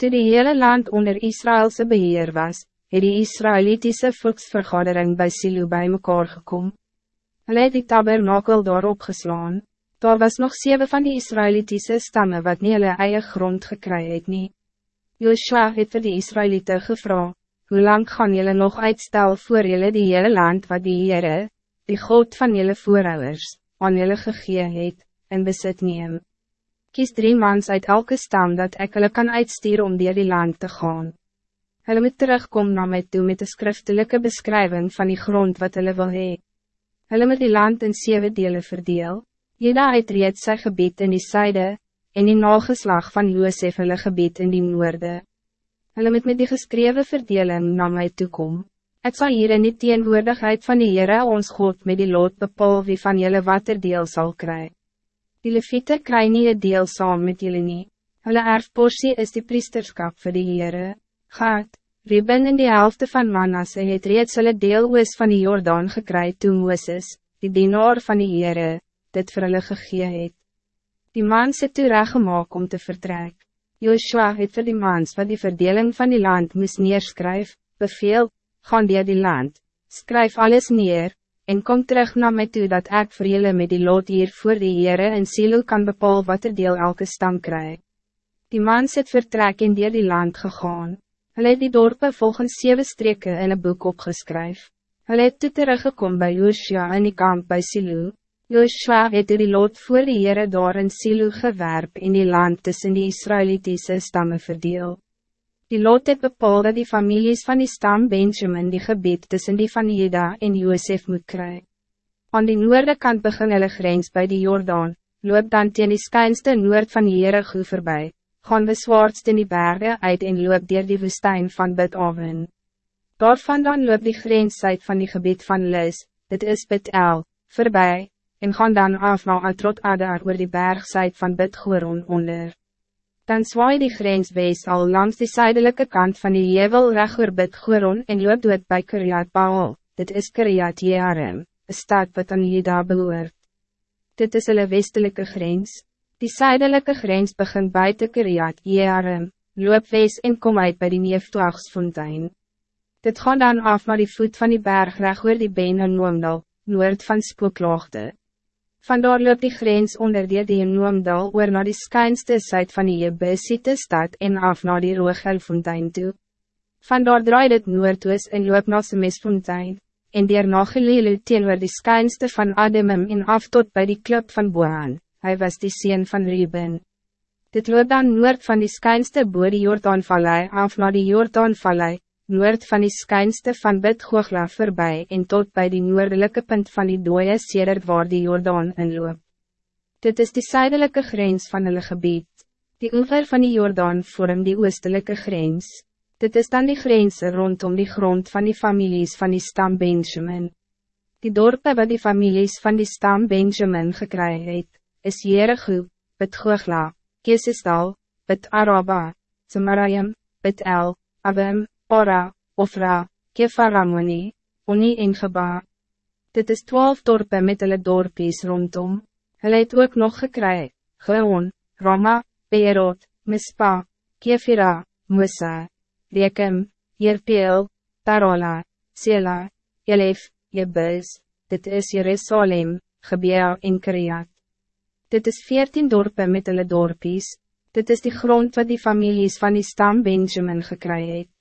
Toe die hele land onder Israëlse beheer was, het die Israëlitische volksvergadering bij Silo bij mekaar gekom. Hulle het die tabernakel daarop geslaan. Daar was nog zeven van die Israëlitische stammen wat nie hulle eie grond gekry het nie. Joshua het vir die Israëlieten gevra, hoe lang gaan jullie nog uitstel voor jullie die hele land wat die Heere, die God van jullie voorouders, aan jullie gegee het, in besit neem. Kies drie mans uit elke stam dat ek hulle kan uitstuur om dier die land te gaan. Hulle moet terugkom na my toe met een schriftelijke beschrijving van die grond wat hulle wil hee. Hulle moet die land in zeven delen verdeel. Jeda het reeds sy gebied in die syde, en die nageslag van Joosef hulle gebied in die noorde. Hulle moet met die geskrewe verdeling na my toekom. Ik zal hier in die teenwoordigheid van die Heere ons God met die lood bepaal wie van jullie wat er deel zal krijgen. Die leviete kry nie een deel saam met jullie nie. Hulle erfporsie is die priesterskap vir die Heere. Gaat, Reuben in die helft van Manasse het reeds hulle deel oos van die Jordaan gekry toe Mooses, die dienaar van die Heere, dit vir hulle gegee het. Die mans het toe reggemaak om te vertrek. Joshua het vir die mans wat die verdeling van die land moes neerskryf, beveel, gaan die die land, skryf alles neer, en kom terug naar mij toe dat ik voor jullie met die lot hier voor de Heere en Silo kan bepalen wat er deel elke stam krijgt. Die man zit vertrek in die, die land gegaan. Hij het die dorpen volgens zeven streken in een boek opgeskryf. Hij het toe teruggekom bij Joshua in die kamp bij Silo. Joshua het die lot voor de Heere daar in Silo gewerp in die land tussen die Israëlitische stammen verdeel. Die lot het bepaald dat die families van die stam Benjamin die gebied tussen die van Juda en Josef moet kry. Aan die noorde kant begin hulle grens by die Jordaan, loop dan teen die skynste noord van Jericho voorbij, gaan we zwaardst in die bergen uit en loop dier die woestijn van Bid-Aven. Daarvan dan loop die grens uit van die gebied van Lis, dit is Bid-El, voorbij, en gaan dan af na Atrot Adar oor die bergzijd van Bid-Goron onder dan zwaai die grens wees al langs die zuidelijke kant van die Jevel recht bid Goron en loop dood by Kiryat Baal, dit is Kiryat Jearim, een stad wat aan Jeda behoort. Dit is hulle westelijke grens, die zuidelijke grens begint buiten Kiryat Jearim, loop wees en kom uit by die Neeftoagsfontein. Dit gaan dan af naar die voet van die berg recht oor die been en noemdal, noord van Spookloogte. Vandaar loop die grens onder die die Noomdal oor na die skynste syd van die Jebusite stad en af na die Rogelfontein toe. Vandaar draai dit noordoos en loop na Semesfontein, en dier na Gelilu teenoor die skynste van Ademim en af tot bij die klip van Boan, hij was die sien van Ruben. Dit loop dan noord van die skynste boor die Jordaanvallei af na die Jordaanvallei, noord van die skynste van Bidgoogla voorbij en tot bij die noordelijke punt van die dooie sedert waar die Jordaan inloop. Dit is die zuidelijke grens van hulle gebied. Die oever van die Jordaan vorm die oostelijke grens. Dit is dan die grens rondom die grond van die families van die stam Benjamin. Die dorpen wat die families van die stam Benjamin gekry het, is Jericho, Bidgoogla, Kesestal, Bid Araba, Samarayim, Bid El, Abim, Ora, Ofra, Kefaramoni, Oni en Geba. Dit is twaalf dorpen met hulle dorpies rondom. Hulle het ook nog gekry, Geon, Rama, Beerot, Mispa, Kefira, Musa, Rekem, Jerpeel, Tarola, Sela, Elef, Jebus, dit is Jerusalem, Gebea en Kriat. Dit is veertien dorpen met hulle dorpies, dit is die grond wat die families van die stam Benjamin gekry het.